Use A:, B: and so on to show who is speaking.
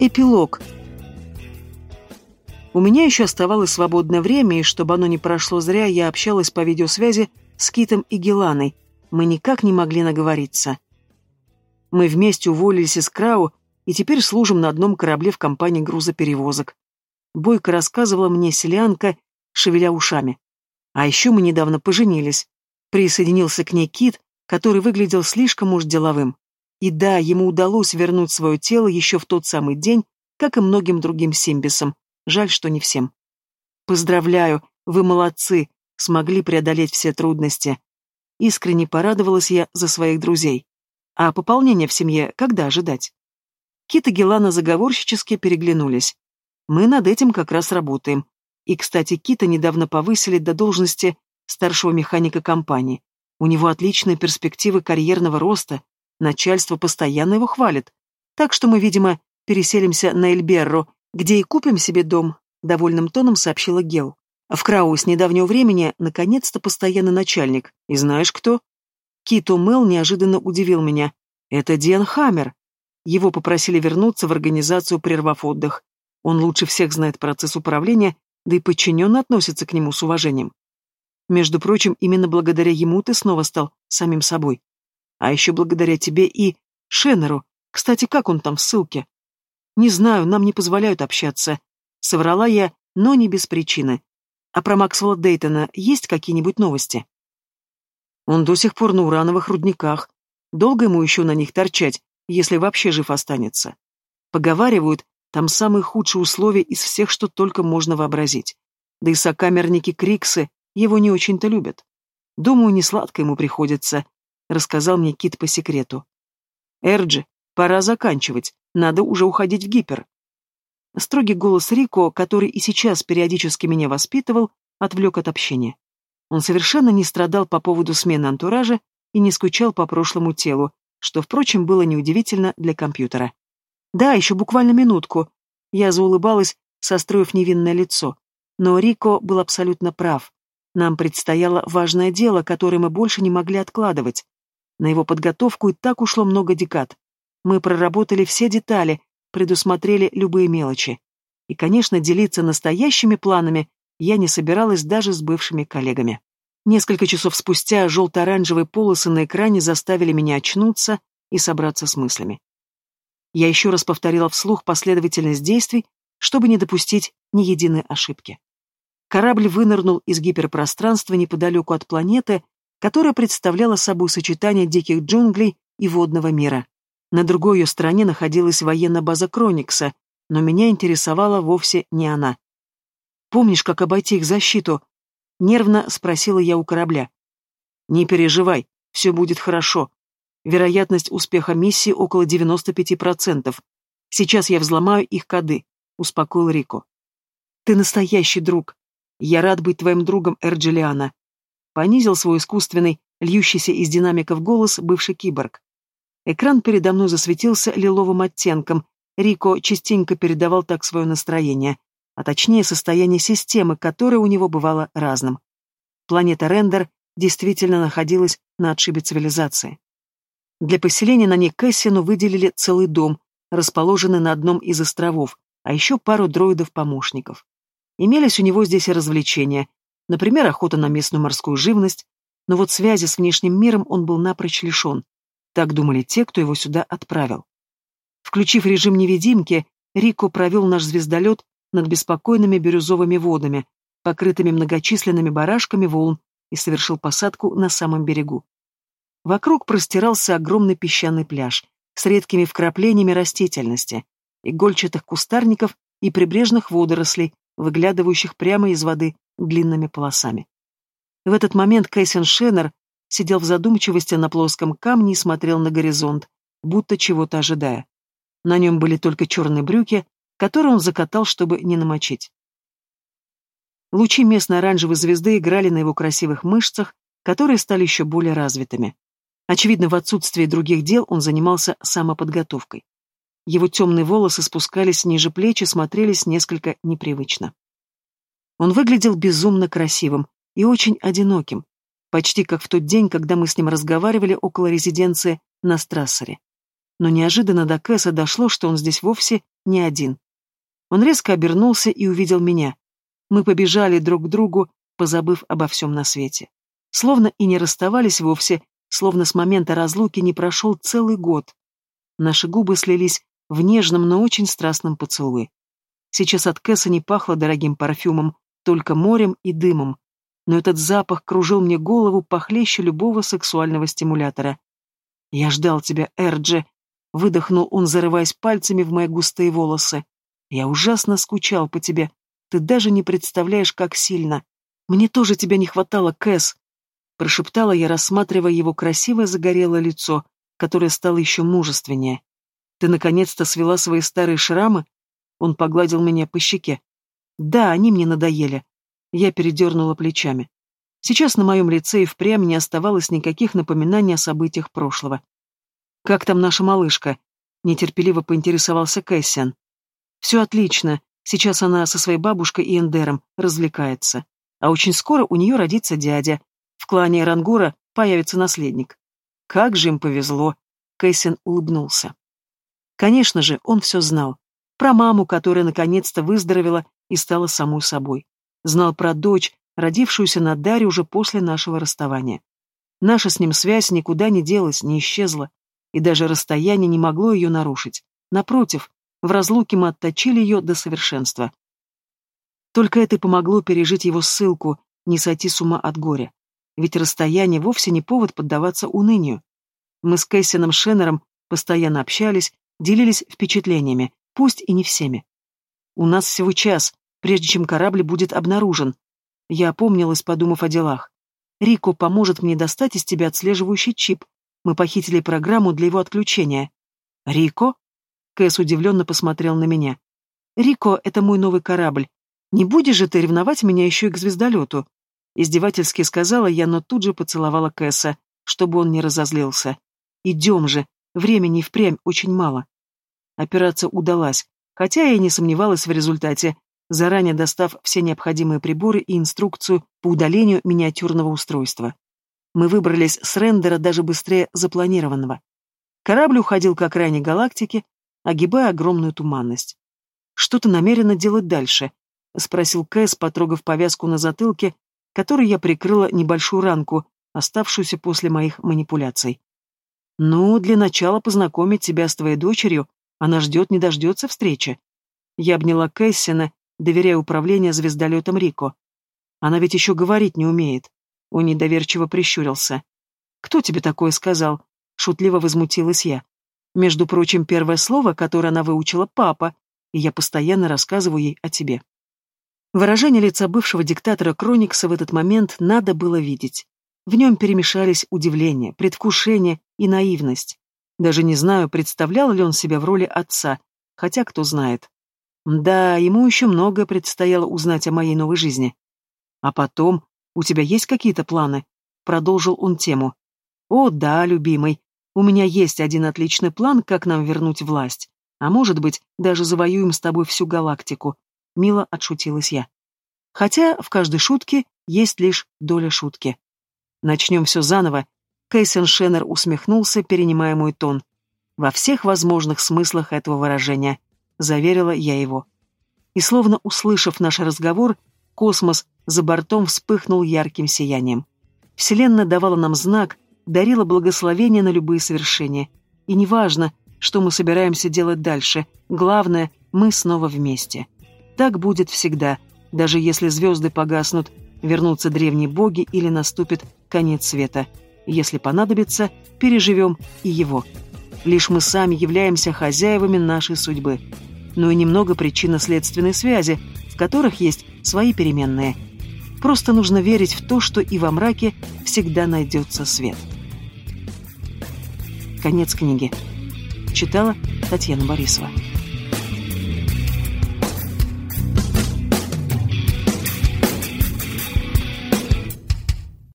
A: Эпилог. У меня еще оставалось свободное время, и чтобы оно не прошло зря, я общалась по видеосвязи с Китом и Геланой. Мы никак не могли наговориться. Мы вместе уволились из Крау и теперь служим на одном корабле в компании грузоперевозок. Бойко рассказывала мне селянка, шевеля ушами. А еще мы недавно поженились. Присоединился к ней Кит, который выглядел слишком уж деловым. И да, ему удалось вернуть свое тело еще в тот самый день, как и многим другим симбисам. Жаль, что не всем. Поздравляю, вы молодцы, смогли преодолеть все трудности. Искренне порадовалась я за своих друзей. А пополнение в семье когда ожидать? Кит и Гелана заговорщически переглянулись. Мы над этим как раз работаем. И, кстати, Кита недавно повысили до должности старшего механика компании. У него отличные перспективы карьерного роста, начальство постоянно его хвалит. Так что мы, видимо, переселимся на Эльберро, где и купим себе дом, довольным тоном сообщила Гел. В Крау с недавнего времени наконец-то постоянный начальник. И знаешь кто? Кито Мел неожиданно удивил меня. Это Диан Хаммер. Его попросили вернуться в организацию, прервав отдых. Он лучше всех знает процесс управления, да и подчиненно относится к нему с уважением. Между прочим, именно благодаря ему ты снова стал самим собой. А еще благодаря тебе и Шеннеру. Кстати, как он там в ссылке? Не знаю, нам не позволяют общаться. Соврала я, но не без причины. А про Максвелла Дейтона есть какие-нибудь новости? Он до сих пор на урановых рудниках. Долго ему еще на них торчать, если вообще жив останется. Поговаривают, там самые худшие условия из всех, что только можно вообразить. Да и сокамерники Криксы его не очень-то любят. Думаю, не сладко ему приходится, рассказал мне Кит по секрету. Эрджи, пора заканчивать, надо уже уходить в гипер. Строгий голос Рико, который и сейчас периодически меня воспитывал, отвлек от общения. Он совершенно не страдал по поводу смены антуража и не скучал по прошлому телу, что, впрочем, было неудивительно для компьютера. Да, еще буквально минутку. Я заулыбалась, состроив невинное лицо. Но Рико был абсолютно прав. Нам предстояло важное дело, которое мы больше не могли откладывать. На его подготовку и так ушло много декад. Мы проработали все детали, предусмотрели любые мелочи. И, конечно, делиться настоящими планами я не собиралась даже с бывшими коллегами. Несколько часов спустя желто-оранжевые полосы на экране заставили меня очнуться и собраться с мыслями. Я еще раз повторила вслух последовательность действий, чтобы не допустить ни единой ошибки. Корабль вынырнул из гиперпространства неподалеку от планеты, которая представляла собой сочетание диких джунглей и водного мира. На другой ее стороне находилась военная база Кроникса, но меня интересовала вовсе не она. «Помнишь, как обойти их защиту?» — нервно спросила я у корабля. «Не переживай, все будет хорошо. Вероятность успеха миссии около 95%. Сейчас я взломаю их коды», — успокоил Рико. «Ты настоящий друг», «Я рад быть твоим другом, Эрджилиана», — понизил свой искусственный, льющийся из динамиков голос бывший киборг. Экран передо мной засветился лиловым оттенком, Рико частенько передавал так свое настроение, а точнее состояние системы, которое у него бывало разным. Планета Рендер действительно находилась на отшибе цивилизации. Для поселения на ней Кэссину выделили целый дом, расположенный на одном из островов, а еще пару дроидов-помощников. Имелись у него здесь и развлечения, например, охота на местную морскую живность, но вот связи с внешним миром он был напрочь лишен. Так думали те, кто его сюда отправил. Включив режим невидимки, Рико провел наш звездолет над беспокойными бирюзовыми водами, покрытыми многочисленными барашками волн, и совершил посадку на самом берегу. Вокруг простирался огромный песчаный пляж с редкими вкраплениями растительности, игольчатых кустарников и прибрежных водорослей, выглядывающих прямо из воды длинными полосами. В этот момент Кэссин Шеннер сидел в задумчивости на плоском камне и смотрел на горизонт, будто чего-то ожидая. На нем были только черные брюки, которые он закатал, чтобы не намочить. Лучи местной оранжевой звезды играли на его красивых мышцах, которые стали еще более развитыми. Очевидно, в отсутствии других дел он занимался самоподготовкой. Его темные волосы спускались ниже плеч и смотрелись несколько непривычно. Он выглядел безумно красивым и очень одиноким, почти как в тот день, когда мы с ним разговаривали около резиденции на Страссере. но неожиданно до Кэса дошло, что он здесь вовсе не один. Он резко обернулся и увидел меня. Мы побежали друг к другу, позабыв обо всем на свете. Словно и не расставались вовсе, словно с момента разлуки не прошел целый год. Наши губы слились в нежном, но очень страстном поцелуе. Сейчас от Кэса не пахло дорогим парфюмом, только морем и дымом. Но этот запах кружил мне голову похлеще любого сексуального стимулятора. «Я ждал тебя, Эрджи», — выдохнул он, зарываясь пальцами в мои густые волосы. «Я ужасно скучал по тебе. Ты даже не представляешь, как сильно. Мне тоже тебя не хватало, Кэс», — прошептала я, рассматривая его красивое загорелое лицо, которое стало еще мужественнее. «Ты наконец-то свела свои старые шрамы?» Он погладил меня по щеке. Да, они мне надоели. Я передернула плечами. Сейчас на моем лице и впрямь не оставалось никаких напоминаний о событиях прошлого. «Как там наша малышка?» — нетерпеливо поинтересовался Кэссиан. «Все отлично. Сейчас она со своей бабушкой и Эндером развлекается. А очень скоро у нее родится дядя. В клане Рангура появится наследник. Как же им повезло!» Кэссиан улыбнулся. Конечно же, он все знал. Про маму, которая наконец-то выздоровела и стала самой собой. Знал про дочь, родившуюся на Даре уже после нашего расставания. Наша с ним связь никуда не делась, не исчезла, и даже расстояние не могло ее нарушить. Напротив, в разлуке мы отточили ее до совершенства. Только это помогло пережить его ссылку, не сойти с ума от горя. Ведь расстояние вовсе не повод поддаваться унынию. Мы с Кэссином Шеннером постоянно общались, делились впечатлениями, Пусть и не всеми. У нас всего час, прежде чем корабль будет обнаружен. Я опомнилась, подумав о делах. Рико поможет мне достать из тебя отслеживающий чип. Мы похитили программу для его отключения. Рико? Кэс удивленно посмотрел на меня. Рико — это мой новый корабль. Не будешь же ты ревновать меня еще и к звездолету? Издевательски сказала я, но тут же поцеловала Кэса, чтобы он не разозлился. Идем же, времени впрямь очень мало. Операция удалась, хотя я и не сомневалась в результате, заранее достав все необходимые приборы и инструкцию по удалению миниатюрного устройства. Мы выбрались с рендера даже быстрее запланированного. Корабль уходил к окраине галактики, огибая огромную туманность. «Что ты намерена делать дальше?» — спросил Кэс, потрогав повязку на затылке, которой я прикрыла небольшую ранку, оставшуюся после моих манипуляций. «Ну, для начала познакомить тебя с твоей дочерью она ждет, не дождется встречи. Я обняла Кэссина, доверяя управление звездолетом Рико. Она ведь еще говорить не умеет. Он недоверчиво прищурился. «Кто тебе такое сказал?» Шутливо возмутилась я. Между прочим, первое слово, которое она выучила, папа, и я постоянно рассказываю ей о тебе. Выражение лица бывшего диктатора Кроникса в этот момент надо было видеть. В нем перемешались удивление, предвкушение и наивность. Даже не знаю, представлял ли он себя в роли отца, хотя кто знает. Да, ему еще многое предстояло узнать о моей новой жизни. А потом, у тебя есть какие-то планы? Продолжил он тему. О, да, любимый, у меня есть один отличный план, как нам вернуть власть. А может быть, даже завоюем с тобой всю галактику. Мило отшутилась я. Хотя в каждой шутке есть лишь доля шутки. Начнем все заново Кейсен Шеннер усмехнулся, перенимая мой тон. «Во всех возможных смыслах этого выражения», — заверила я его. И словно услышав наш разговор, космос за бортом вспыхнул ярким сиянием. Вселенная давала нам знак, дарила благословение на любые совершения. И неважно, что мы собираемся делать дальше, главное, мы снова вместе. Так будет всегда, даже если звезды погаснут, вернутся древние боги или наступит конец света — если понадобится, переживем и его. Лишь мы сами являемся хозяевами нашей судьбы. Но и немного причинно-следственной связи, в которых есть свои переменные. Просто нужно верить в то, что и во мраке всегда найдется свет. Конец книги. Читала Татьяна Борисова.